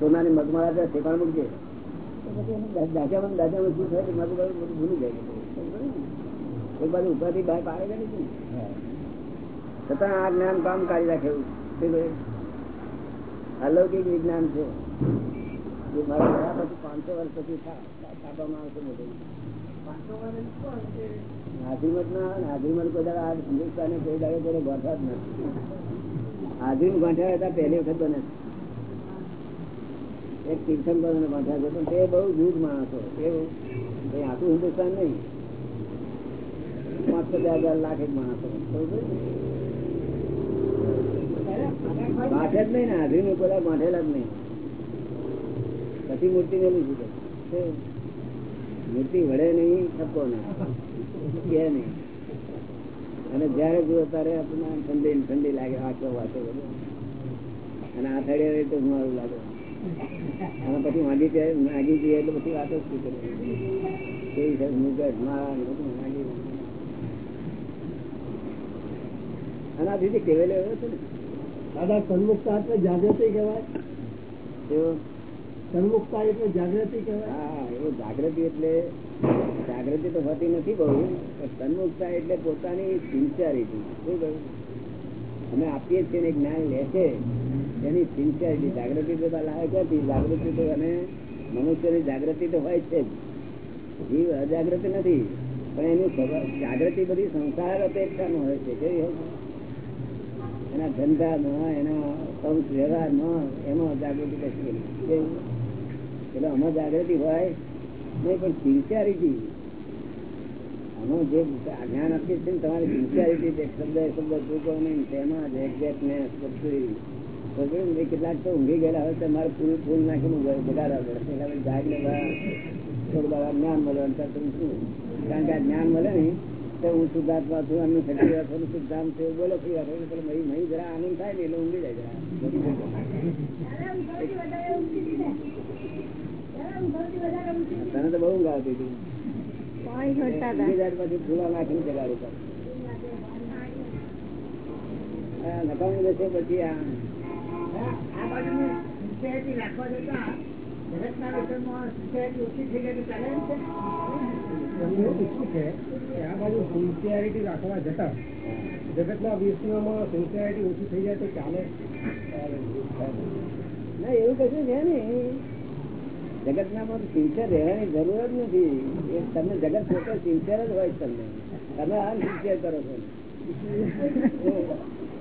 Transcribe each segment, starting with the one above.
સોનાની મગમાળા ઠેકાણ મૂકજે દાદામાં દાદામાં શું થાય? મારું બધું ભૂલી જાય એક બાજુ ઉપરથી બહાર પાડે છે છતાં આ જ્ઞાન કામ કાઢી રાખે અલૌકિક વિજ્ઞાન છે. જે મારા ગયા પછી પાંચસો વર્ષ પછી છાપવામાં આવશે બધું. હાજીમત ના હાજીમત આ હિન્દુસ્તાને કોઈ દાડે કોઈ ગોઠવા જ નથી. હાજીમ ગોઠવ્યા હતા પહેલી વખત બને એક તીર્થંકર ને છે પણ તે બહુ જૂજ માણસો. એવું. આખું હિન્દુસ્તાન નહીં. પાંચસો બે હજાર લાખ એક માણસો. ગાંઠે જ નહીં ને હાજરી નું કોઈ ગાંઠેલા જ નહીં. પછી મૂર્તિ મેળવી છે મૂર્તિ વડે નહીં થકો કે નહીં. અને જયારે જુઓ ત્યારે આપણને ઠંડી ઠંડી લાગે, વાંચો વાંચો બધું. અને આ થડે તો મારું લાગે. અને પછી જાય માગી જઈએ એટલે પછી વાત જ શું માગી અને આ દીદી કેવેલો એવો છે ને. દાદા સન્મુખતા એટલે જાગૃતિ કહેવાય. એવો? સન્મુખતા એટલે જાગૃતિ કહેવાય. હા એવું જાગૃતિ એટલે જાગૃતિ તો હોતી નથી બહુ પણ સન્મુખતા એટલે પોતાની સિન્સિયરિટી શું કહ્યું? અમે આપીએ છીએ જ્ઞાન લે છે એની સિન્સિયરિટી જાગૃતિ તો લાયક હતી. જાગૃતિ તો અને મનુષ્યની જાગૃતિ તો હોય છે જીવ અજાગૃત નથી. પણ એની જાગૃતિ બધી સંસાર અપેક્ષાનું હોય છે. કેવી? એના ધંધામાં, એના પંચ વ્યવહારમાં એમાં જાગૃતિ કશું એટલે આમાં જાગૃતિ હોય નહીં, પણ સિન્સિયરિટી. આનો જે જ્ઞાન આપીએ છીએ ને, તમારી સિન્સિયરિટી શબ્દ શબ્દ ચૂકવણી તેમાં જ એક્ઝેક્ટનેસ બધું કેટલાક તો ઊંઘી ગયેલા હોય મારે પૂરું ફૂલ નાખીને બગાડવા પડે. એટલે જાગ ને થોડું બહાર જ્ઞાન મળે અંતર શું કારણ કે આ જ્ઞાન મળે ને તો હું શુદ્ધાત્મા છું અમને શક્તિ થોડું શુદ્ધામ છે બોલો ફરી વાત એટલે મહી મહી જરા આનંદ થાય ને એટલે ઊંઘી જાય જરા. તને તો બહુ ઊંઘ આવતી હતી. પછી ફૂલા નાખીને જગાડું પછી આ સિન્સિયરિટી રાખવા જતા જગતના વિષયમાં સિન્સિયરિટી ઓછી થઈ જગતના જાય તો ચાલે ના એવું કશું છે ને જગત ના સિન્સિયર રહેવાની જરૂર જ નથી. એ તમને જગત પોતે સિન્સિયર જ હોય તમને. તમે આ સિન્સિયર કરો છો.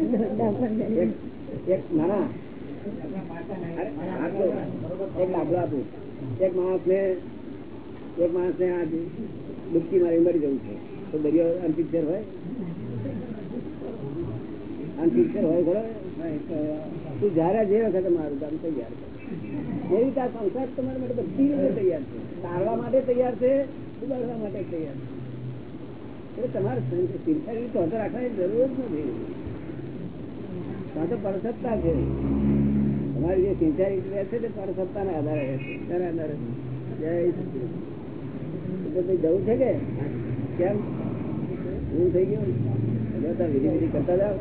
એક- મારી મરી જવું છે. તો દરિયો અનપિક્ચર હોય? અનપિક્ચર હોય ખરો તું જયારે જે વખતે મારું કામ તૈયાર કર. એવી રીતે આ સંસાર તમારા માટે બધી રીતે તૈયાર છે. તારવા માટે તૈયાર છે, ઉગાડવા માટે તૈયાર છે. એટલે તમારે સિન્સિયરિટી તો રાખવાની જરૂર જ નથી. તો પરસત્તા છે. તમારી જે સિંચાઈ રહે છે તે આધારે રહે તેના આધારે. જય સચિદાનંદ. જવું છે કે? કેમ? હું થઈ ગયું? જતા વિધિ વિધિ કરતા જાઓ.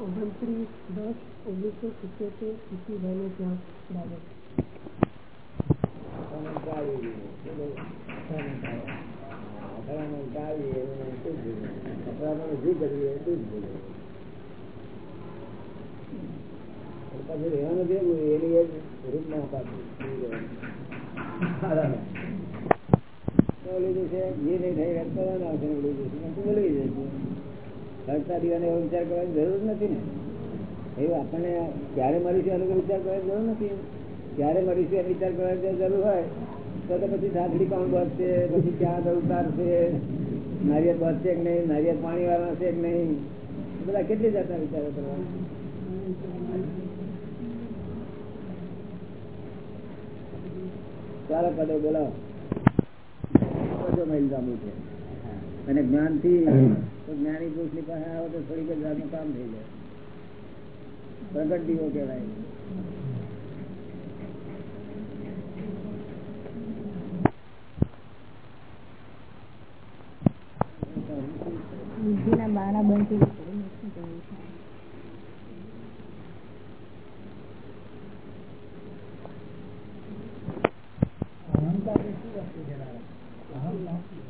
ઓગણત્રીસ દસ ઓગણીસો સિત્યોતેર ઈસવીભાઈને ત્યાં પછી રહેવાનું કેવું એની એ રૂપ ના લીધું છે જે નહીં થઈ કરવાનું લીધું છે તો જશે હરતા દીવાને એવો વિચાર કરવાની જરૂર નથી ને. એવું આપણને ક્યારે મળીશું એનો વિચાર કરવાની જરૂર નથી. ક્યારે મળીશું એનો વિચાર કરવાની જરૂર હોય તો પછી સાસરી કોણ બચશે, પછી ક્યાં તો ઉતારશે, નારિયેળ બચશે કે નહીં, નારિયેળ પાણી વાળા છે કે નહીં? બધા કેટલી જાતના વિચારો કરવા ચાલો કદો બોલાવો. મહિલ છે. અને જ્ઞાનથી જ્ઞાની પુરુષની પાસે આવો તો થોડીક જાતનું કામ થઈ જાય. પ્રગટ દીવો કહેવાય. બુદ્ધિના બારા બંધ થઈ ગયા. છે?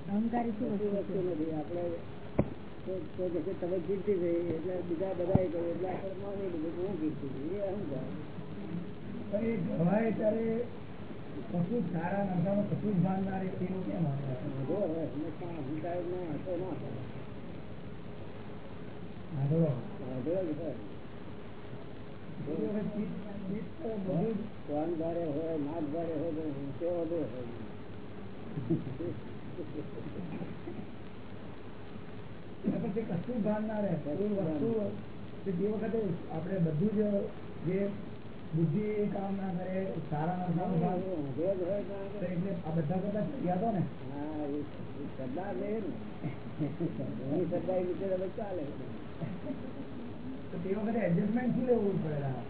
અહંકાર શું વસ્તુ નથી આપણે તમે થઈ એટલે બીજા બધા કહ્યું એટલે આપણે માની લીધું હું કીર્તિ થઈ એ અહંકાર. પણ એ કહેવાય ત્યારે કશું જ સારા નશામાં કશું જ ભાન ના રહે તેવું કેમ અહંકાર ના હતો ના હોય કશું ભાન ના રહે વસ્તુ જે વખતે આપણે બધું જ જે બુદ્ધિ કામ ના કરે સારા ના એટલે આ બધા બધા ગયા તો ને? એડજસ્ટમેન્ટ શું લેવું પડે લેવાનું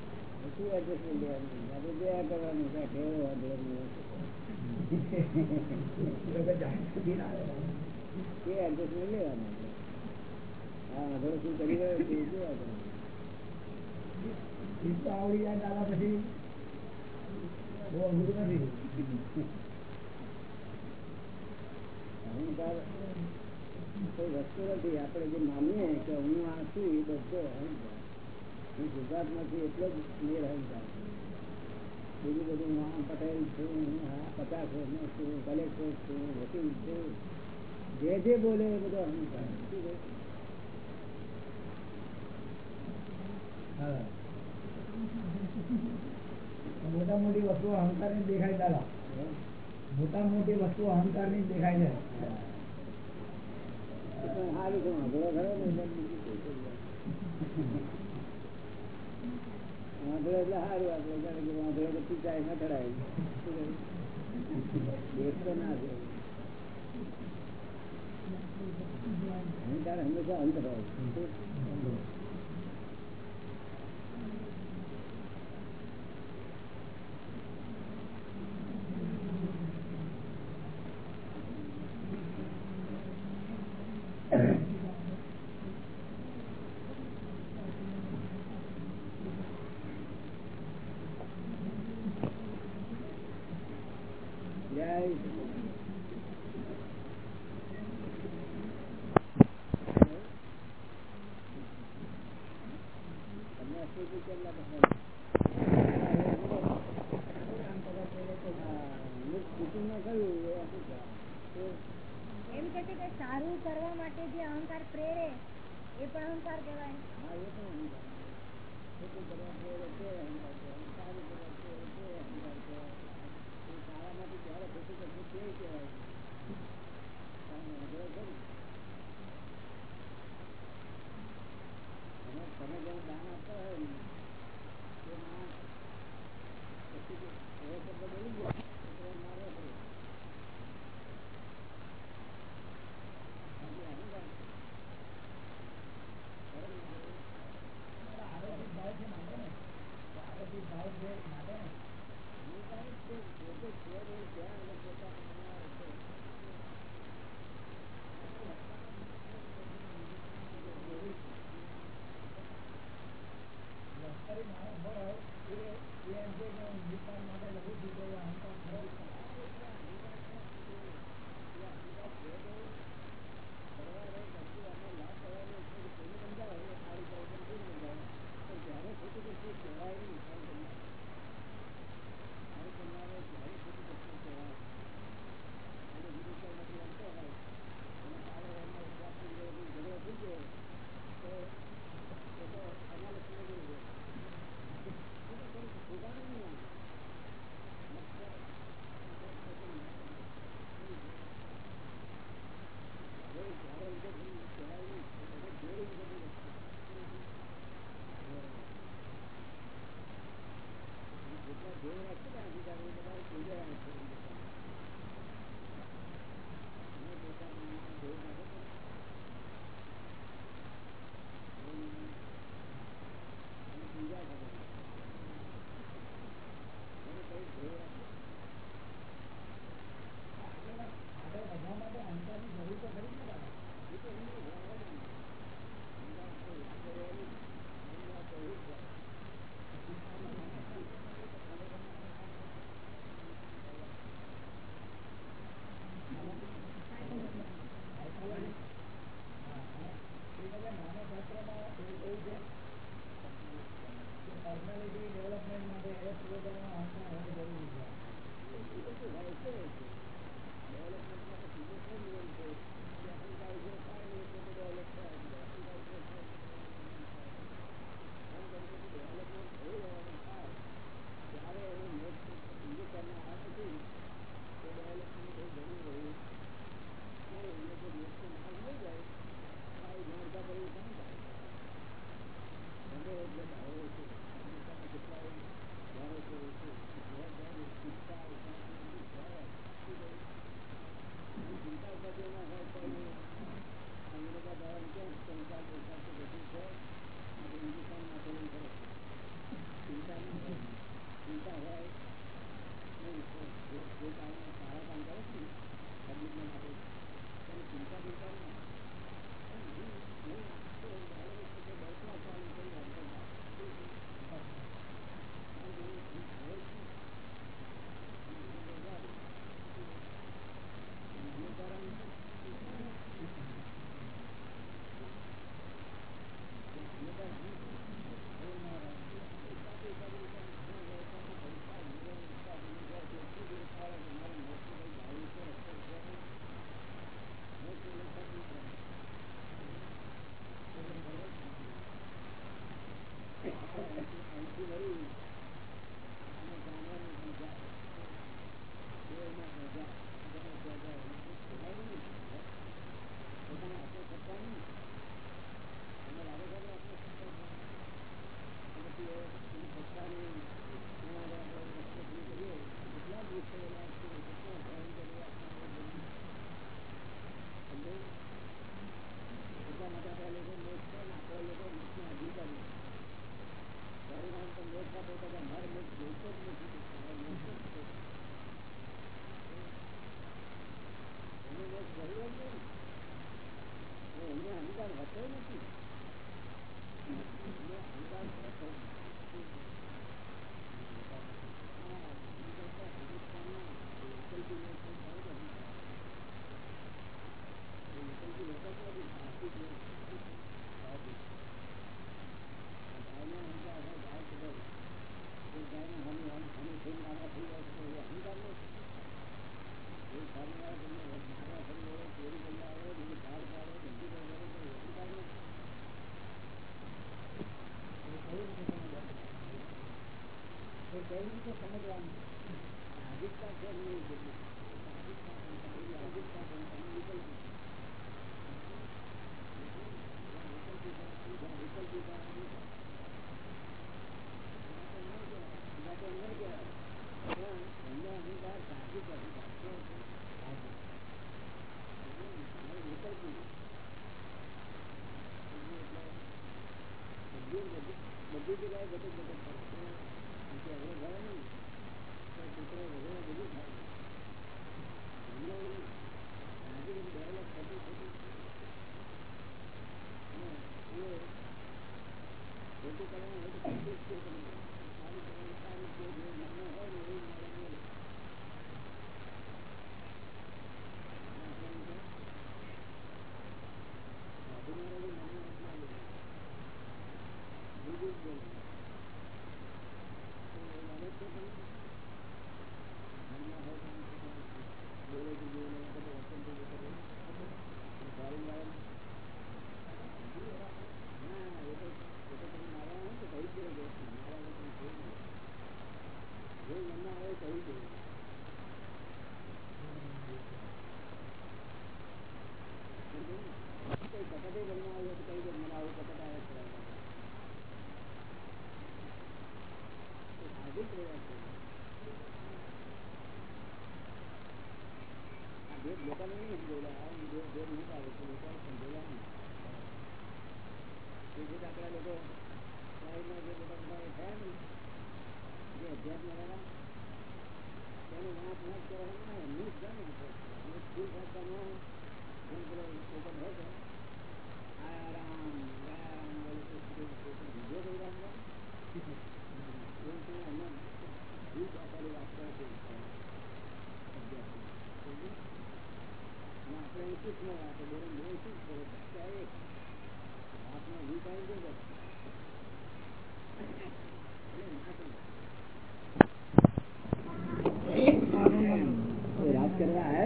એ એડજસ્ટમેન્ટ લેવાનું. હા શું કરી રહ્યો છે આવડી જાય દાદા પછી બહુ અઘરું નથી કોઈ વસ્તુ નથી આપણે જે માનીએ કે હું આ છું એ બધો અહંકાર હું ગુજરાત નથી એટલો જ ક્લિયર અહંકાર બીજું બધું હું આમ પટેલ છું હું આ પચાસ વર્ષનો છું કલેક્ટર છું વકીલ છું જે જે બોલે એ બધો અહંકાર શું? હા. મોટા મોટી વસ્તુ અહંકાર દેખાય દાદા? મોટા મોટી વસ્તુ અહંકારની દેખાય છે. હંમેશા અંત સારું છે વાંધો ખરો ને એટલે બીજું શું કરીએ? વાંધો એટલે સારું આપણે જાણે કે વાંધો તો પીચાય ન ચડાય શું કહે? દેખ તો ના છે અહંકાર હંમેશા અંત હોય જય.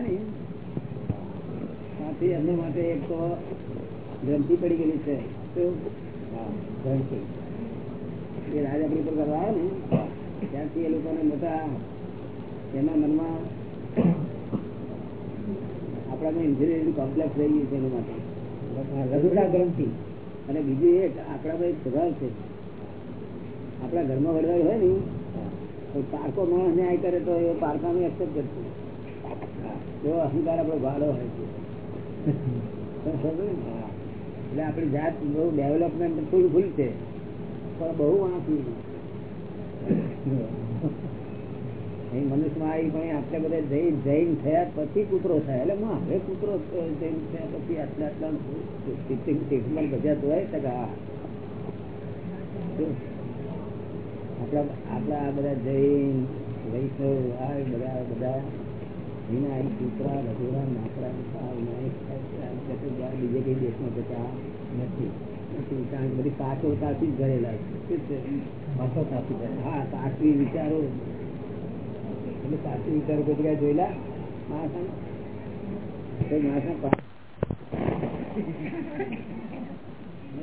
ને? ત્યાંથી એમને માટે એક તો ગ્રંથિ પડી ગયેલી છે. એ રાજાપુરી પર કરવા આવે ને ત્યાંથી એ લોકોને મોટા એના મનમાં આપણામાં માટે. અને બીજું એક આપણામાં એક છે. આપણા ઘરમાં વડવાડ હોય ને તો પારકો માણસ ન્યાય કરે તો એ પારકાનું એક્સેપ્ટ કરશે. એવો અહંકાર આપડે ગાળો હોય છે. એટલે આપણી જાત બહુ ડેવલપમેન્ટ ફૂલ ફૂલ છે પણ બહુ વાંચી મનુષ્યમાં આવી પણ આપણે બધા જૈન જૈન થયા પછી કૂતરો થાય. એટલે હું હવે કૂતરો જૈન થયા પછી આટલા આટલા ટ્રીટમેન્ટ બજાતું હોય તો હા. આપણા આપણા બધા જૈન, વૈષ્ણવ, આ બધા બધા વિનાયક હા સાચવી વિચારો. એટલે સાચવી વિચારો જોયેલા? માણસા કોઈ માણસા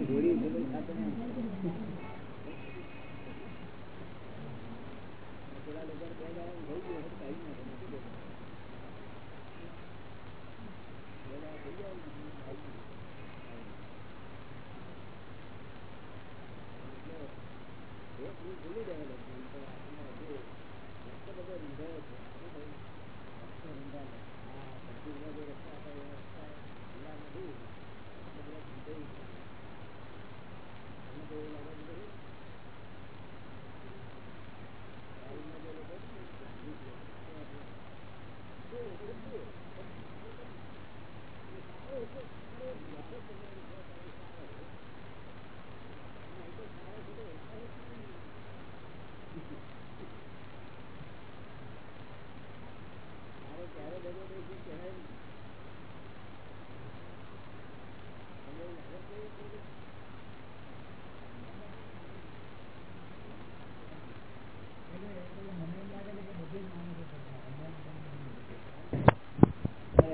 જોડી એ ભૂલી રહેલો છે બધો રીંધાયો છે રસ્તા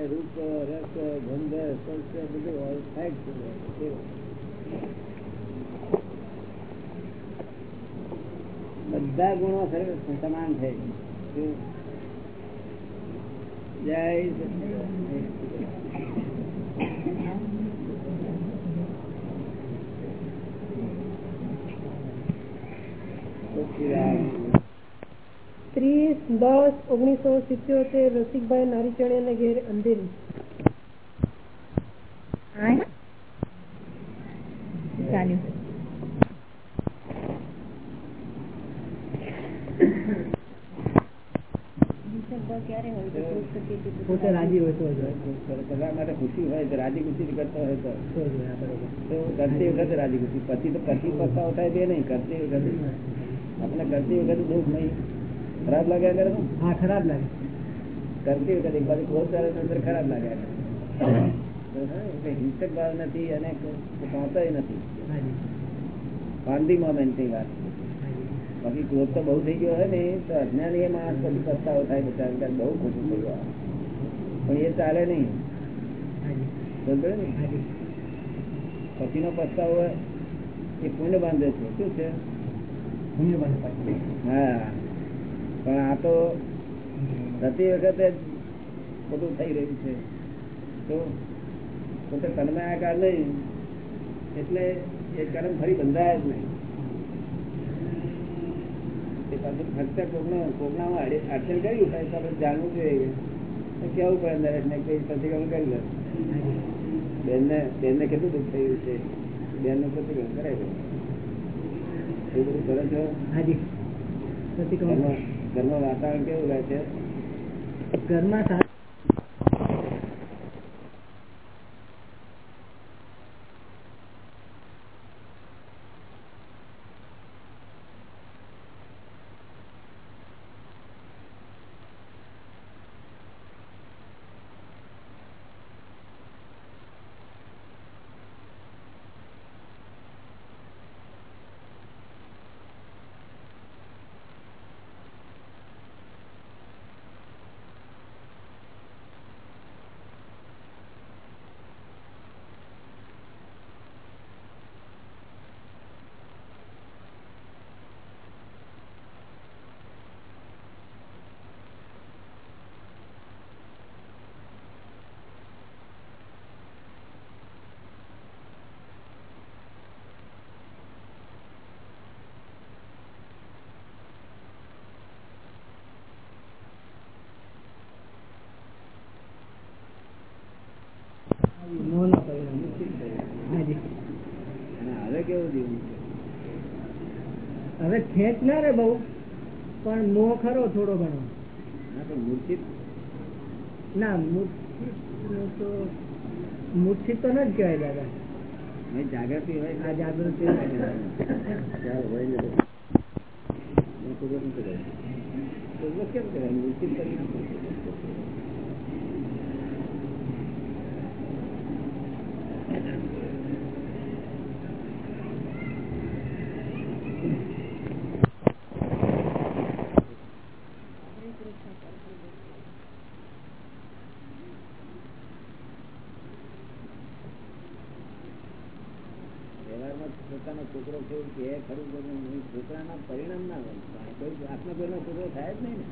રૂપ રસ ગંધ સ્પર્શ બધું હોય ફેક્ટ બધા ગુણો સમાન છે. જય દસ ઓગણીસો સિત્યોતેર રસિકભાઈ નારીચણિયા ને ઘેર અંધેરી. પોતે રાજી હોય તો કરવા માટે ખુશી હોય તો રાજી ખુશી કરતો હોય તો. કરતી વખતે રાજી ખુશી. પછી તો કરતી પસ્તાવ થાય બે નહીં. કરતી વખતે આપણે કરતી વખતે દુઃખ નહીં. ખરાબ લાગ્યા કરે હા ખરાબ લાગે. કરતી વખતે એક બાજુ ક્રોધ કરે તો અંદર ખરાબ લાગ્યા કરે હિંસક ભાવ નથી અને કાંતોય નથી. હાજી. ફાંદી મોમેન્ટની વાત બાકી ક્રોધ તો બહુ થઈ ગયો હોય ને તો અજ્ઞાની એ માણસ પછી પસ્તાવો થાય બિચારા બહુ ખોટું થઈ ગયો. પણ એ ચાલે નહીં. પછીનો પસ્તાવો એ પુણ્ય બાંધે છે. શું છે? પુણ્ય બાંધે હા. પણ આ તો થતી વખતે જ બધું થઈ રહ્યું છે. તો પોતે તન્મયાકાર નહીં એટલે એ કર્મ ફરી બંધાય જ નહીં. ખર્ચા કોકનો કોકનામાં અડચણ કરી ઉઠાય તો આપણે જાણવું જોઈએ તો કેવું પડે નરેશને કે પ્રતિક્રમણ કરી લે. બેનને બેનને કેટલું દુઃખ થયું છે. બેનનું પ્રતિક્રમણ કરાય છે એ બધું કરો છો? હાજી. પ્રતિક્રમણ. ઘરમાં વાતાવરણ કેવું રહે છે? ઘરમાં સા- મોહના પરિણામ હાજી અને હવે કેવું જીવન છે હવે ખેંચ ના રે બહુ પણ મોહ ખરો થોડો ઘણો. ના તો મૂર્છિત તો ન જ કહેવાય દાદા. જાગૃતિ હોય આ જાગૃતિ હોય કેમ કહેવાય? મૂર્છિત કરી નાખો. વ્યવહારમાં પોતાનો કે ખરું બધું છોકરાના પરિણામ ના બને કોઈ આપના કોઈનો છોકરો થાય જ નહીં ને.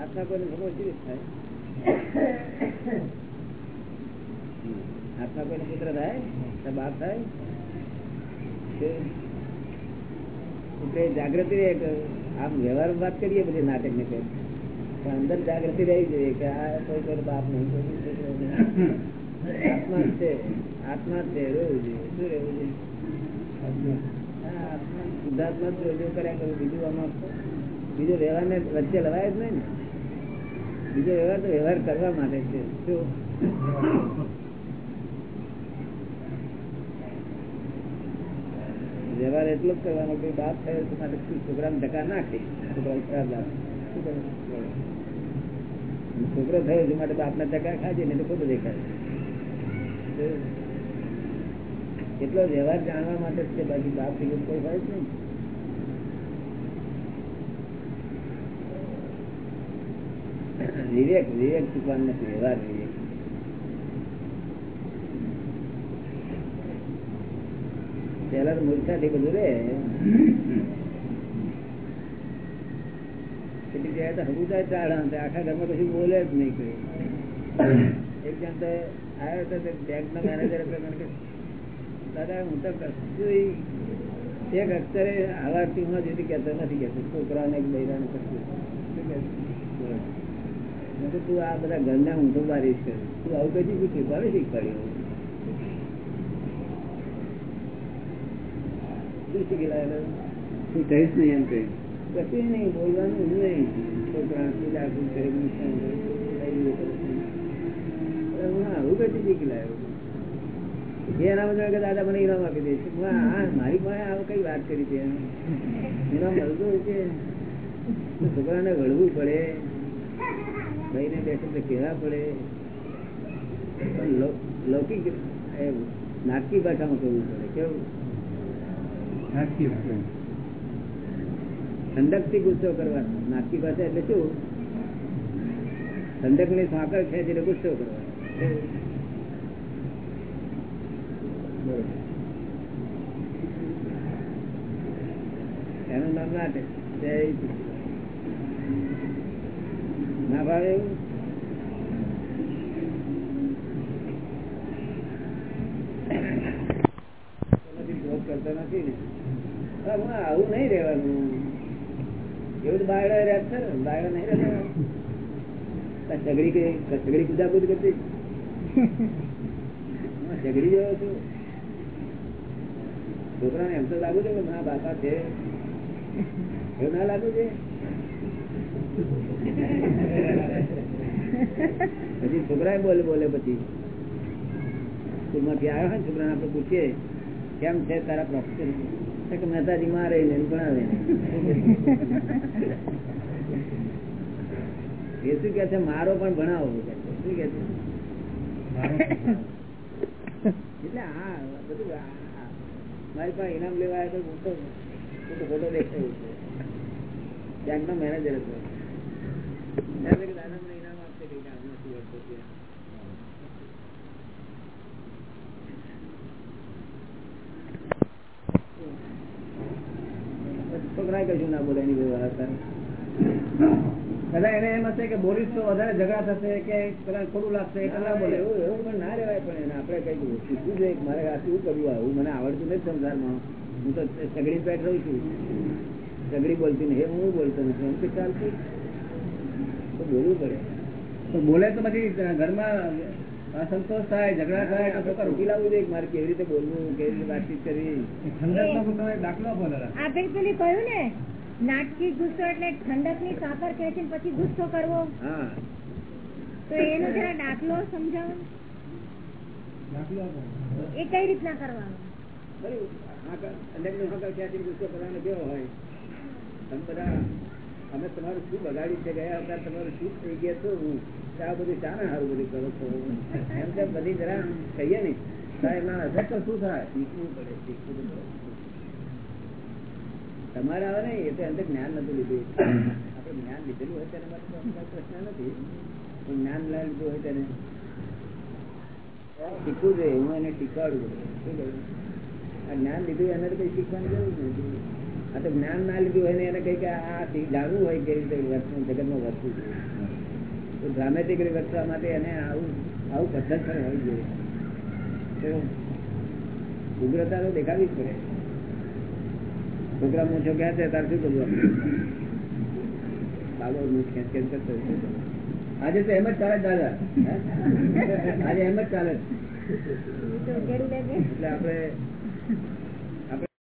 આપના કોઈનો છોકરો કેવી થાય? આપના કોઈનો પુત્ર થાય બાપ થાય? જાગૃતિ રહે આમ વ્યવહાર વાત કરીએ બધી નાટક ને પણ અંદર જાગૃતિ રહી જોઈએ કે આ કોઈ કોઈ બાપ નહીં, કોઈ. આત્મા છે આત્મા છે, રહેવું જોઈએ, શું રહેવું જોઈએ? શુદ્ધાત્મા જ જો કર્યા કરું, બીજું બીજો વ્યવહાર ને વચ્ચે લવાય જ નહીં ને. બીજો વ્યવહાર તો કરવા માટે છે. એટલો જ કરવાનો કે બાપ થયો તો માટે છોકરાને ધક્કા નાખે છોકરા થયો છે માટે બાપને ધક્કા ખાજે ને તો ખોટું દેખાય એટલો વ્યવહાર જાણવા માટે જ છે? બાકી બાપથી કોઈ હોય જ નહીં. વિવેક વિવેક ચૂકવાનું નથી વ્યવહાર વિવેક પેલા તો મૂર્ખાથી બધું રે. કેટલીક જગ્યાએ તો હજુ જાય ચાડા આખા ઘરમાં કશું બોલે જ નહીં કોઈ. એક જણ તો આવ્યો હતો તે બેંક નો મેનેજર હતો, મને દાદા હું તો એક અક્ષરે આવા ટીમમાં જેથી કહેતો નથી કહેતો છોકરાને બૈરાને કશું મેં કીધું, તું આ બધા ઘરના ઊંધો બારીશ છે તું આવું કદી પૂછ્યું કોને શીખવાડ્યું? શું શીખી લાવેલો તું કહીશ નહીં એમ કહીશ. કશું નહીં બોલવાનું નહીં. છોકરા કરે કરે. કરે હું આવું કઈ શીખી લાવ્યો? એ એના બધા કે દાદા મને ઇનામ આપી દે છે. મારી પાસે આવું કઈ વાત કરી છે? ઇનામ મળતું છે. છોકરાને વળવું પડે. ભાઈને બેસે તો કહેવા પડે. લૌકિક એ નાટકી ભાષામાં કરવું પડે. કેવું? ઠંડકથી ગુસ્સો કરવાનો. નાટકી ભાષા એટલે શું? ઠંડકની સાંકળ એટલે ગુસ્સો કરવાનો. કેવું? એનું નામ નાટક ના ભાવે એવું? કરતો નથી ને. આવું નહીં રહેવાનું. એવું તો બાયડા રહ્યા છે બાયડા નહીં રહેતા. સગડી કે સગડી કુદાકુદ કરતી. સગડી જેવો છું. છોકરાને એમ તો લાગુ છે કે ના બાપા છે. એવું ના લાગુ છે? પછી છોકરા બોલે બોલે પછી. સ્કૂલમાંથી આવ્યો હોય છોકરાને આપણે પૂછીએ કેમ છે તારા પ્રોફેસર કે મહેતાજી મારે ને. ભણાવે એ શું કે છે? મારો પણ ભણાવો. કે શું કે છે? એટલે હા બધું મારી પાસે ઇનામ લેવા આવ્યો હું તો હું તો ફોટો દેખાયું છે. બેંકનો મેનેજર હતો. દાદા મને ઇનામ આપશે કે આ નથી છોકરા કશું ના બોલે એની વ્યવહાર કદાચ એને એમ હશે કે બોલીશ તો વધારે ઝઘડા થશે કે કદાચ ખોટું લાગશે કદાચ બોલે. એવું એવું પણ ના રહેવાય પણ એને આપણે કઈ શીખવું જોઈએ મારે આ શું કરવું આવું મને આવડતું નથી સંસારમાં. હું તો સગડી પેટ રહું છું. સગડી બોલતી નહીં હું બોલતો નથી. એમ કે ચાલતું તો બોલવું પડે. તો બોલે તો પછી ઘરમાં અસંતોષ થાય ઝઘડા થાય તો ઉકેલ આવવું જોઈએ મારે કેવી રીતે બોલવું કેવી રીતે વાતચીત કરવી. દાખલો આપો દાદા આપે પેલી કહ્યું ને નાટકી ગુસ્સો એટલે ઠંડકની સાકર ખેંચીને પછી ગુસ્સો કરવો. તો એનો જરા દાખલો સમજાવો. એ કઈ રીતના કરવાનો? અમે તમારું શું બગાડ્યું છે? ગયા હતા તમારું શું થઈ ગયા છો હું આ બધું ચાને સારું બધું કરો છો. એમ તેમ બધી જરા કહીએ ને સાહેબ ના શું થાય? શીખવું પડે શીખવું પડે. તમારે આવે ને, એ તો અંદર જ્ઞાન નથી લીધું. આપણે જ્ઞાન લીધેલું હોય ત્યારે મારે પ્રશ્ન નથી. પણ જ્ઞાન ના લીધું હોય ત્યારે શીખવું જોઈએ, હું એને શીખવાડું શું આ જ્ઞાન લીધું એને કઈ શીખવાની જરૂર નથી. આ તો જ્ઞાન ના લીધું હોય ને, એને કઈ કે આ જાણવું હોય કેવી રીતે વર્ષનું જગતમાં વર્તવું જોઈએ. તો ડ્રામેટિક વર્ષવા માટે એને આવું આવું પદ્ધત પણ હોવી જોઈએ. ઉગ્રતા તો દેખાવી જ પડે. છોકરા મૂછો ક્યાં છે તારે શું કરવું? બાબો મૂછ ખેંચ ખેંચ કરતો આજે તો એમ જ ચાલે દાદા. આજે એમ જ ચાલે. એટલે આપણે